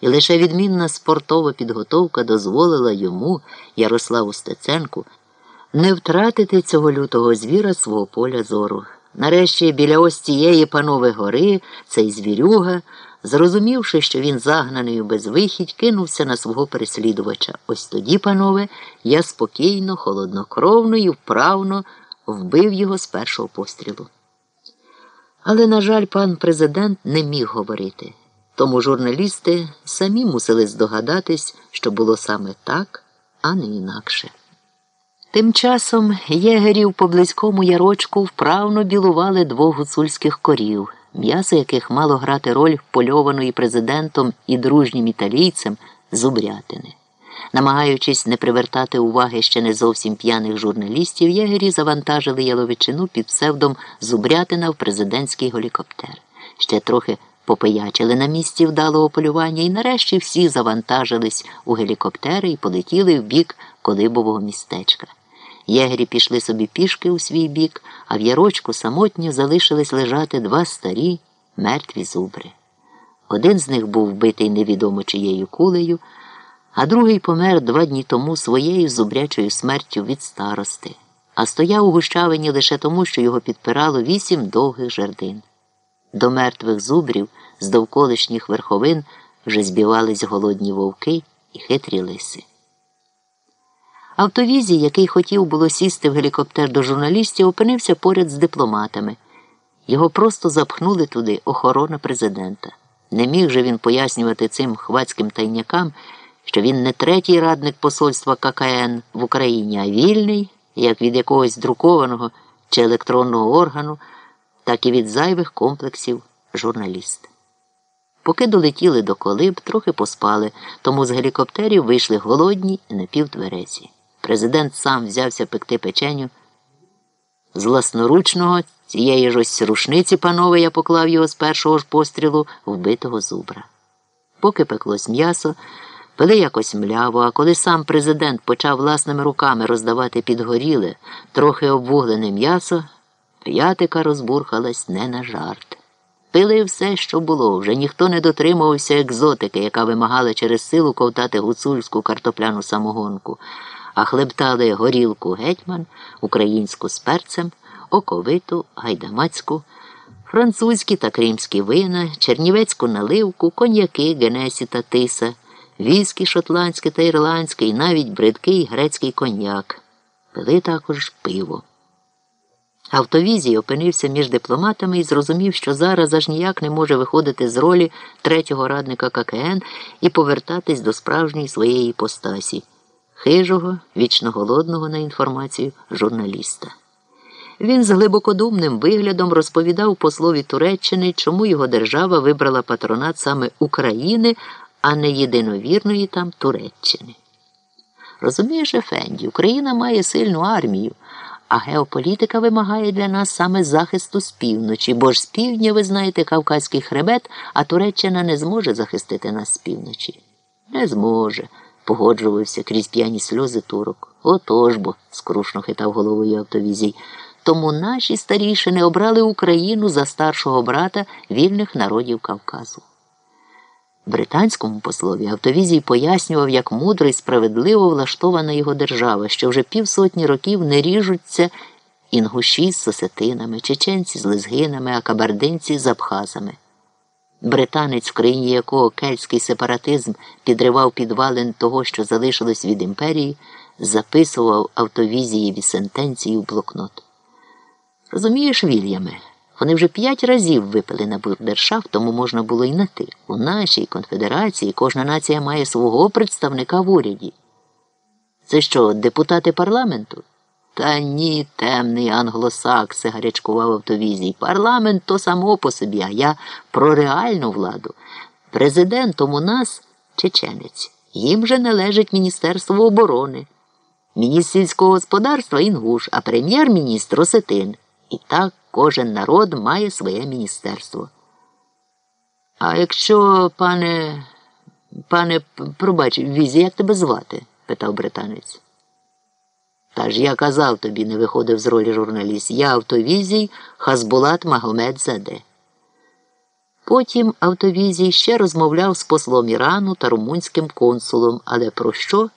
і лише відмінна спортова підготовка дозволила йому, Ярославу Стеценку, не втратити цього лютого звіра свого поля зору. Нарешті біля ось цієї панове гори цей звірюга, зрозумівши, що він загнаний у безвихідь, кинувся на свого переслідувача. Ось тоді, панове, я спокійно, холоднокровно і вправно вбив його з першого пострілу. Але, на жаль, пан президент не міг говорити. Тому журналісти самі мусили здогадатись, що було саме так, а не інакше. Тим часом єгерів по близькому ярочку вправно білували двох гуцульських корів, м'ясо яких мало грати роль впольованої президентом і дружнім італійцем зубрятини. Намагаючись не привертати уваги ще не зовсім п'яних журналістів, єгері завантажили яловичину під псевдом Зубрятина в президентський гелікоптер. Ще трохи попиячили на місці вдалого полювання і нарешті всі завантажились у гелікоптери і полетіли в бік колибового містечка. Єгері пішли собі пішки у свій бік, а в ярочку самотньо залишились лежати два старі мертві зубри. Один з них був вбитий невідомо чиєю кулею, а другий помер два дні тому своєю зубрячою смертю від старости, а стояв у гущавині лише тому, що його підпирало вісім довгих жердин. До мертвих зубрів з довколишніх верховин вже збівались голодні вовки і хитрі лиси. Автовізі, який хотів було сісти в гелікоптер до журналістів, опинився поряд з дипломатами. Його просто запхнули туди охорона президента. Не міг же він пояснювати цим хвацьким тайнякам, що він не третій радник посольства ККН в Україні, а вільний, як від якогось друкованого чи електронного органу, так і від зайвих комплексів журналіст. Поки долетіли до колиб, трохи поспали, тому з гелікоптерів вийшли голодні і напівтверезі. Президент сам взявся пекти печеню. З власноручного цієї ж ось рушниці, панове, я поклав його з першого ж пострілу вбитого зубра. Поки пеклось м'ясо, пили якось мляво, а коли сам президент почав власними руками роздавати підгоріле, трохи обвуглене м'ясо, п'ятика розбурхалась не на жарт. Пили все, що було, вже ніхто не дотримувався екзотики, яка вимагала через силу ковтати гуцульську картопляну самогонку а хлебтали горілку гетьман, українську з перцем, оковиту, гайдамацьку, французькі та кримські вина, чернівецьку наливку, коньяки, генесі та тиса, віскі шотландське та ірландське і навіть бридкий грецький коньяк. Пили також пиво. Автовізій опинився між дипломатами і зрозумів, що зараз аж ніяк не може виходити з ролі третього радника ККН і повертатись до справжньої своєї постасі хижого, вічно голодного на інформацію журналіста. Він з глибокодумним виглядом розповідав послові Туреччини, чому його держава вибрала патронат саме України, а не єдиновірної там Туреччини. Розумієш, Ефенді, Україна має сильну армію, а геополітика вимагає для нас саме захисту з півночі, бо ж з півдня, ви знаєте, Кавказький хребет, а Туреччина не зможе захистити нас з півночі. Не зможе погоджувався крізь п'яні сльози турок. Отож бо, скрушно хитав головою автовізій. Тому наші старішини обрали Україну за старшого брата вільних народів Кавказу. Британському послові автовізій пояснював, як мудро і справедливо влаштована його держава, що вже півсотні років не ріжуться інгуші з сосетинами, чеченці з лезгинами, а кабардинці з абхазами. Британець, в країні якого кельтський сепаратизм підривав підвалин того, що залишилось від імперії, записував автовізієві сентенції в блокнот. Розумієш, Вільяме, вони вже п'ять разів випили на бурдершафт, тому можна було й на ти. У нашій конфедерації кожна нація має свого представника в уряді. Це що, депутати парламенту? Та ні, темний англосакси, гарячкував автовізій. Парламент то само по собі, а я про реальну владу. Президентом у нас чеченець. Їм же належить Міністерство оборони, міністр сільського господарства інгуш, а прем'єр-міністр Осетин. І так кожен народ має своє міністерство. А якщо, пане, пане, пробач, візі, як тебе звати? питав британець. Та ж я казав тобі, не виходив з ролі журналіст. Я автовізій Хазбулат Магомед Заде. Потім автовізій ще розмовляв з послом Ірану та румунським консулом, але про що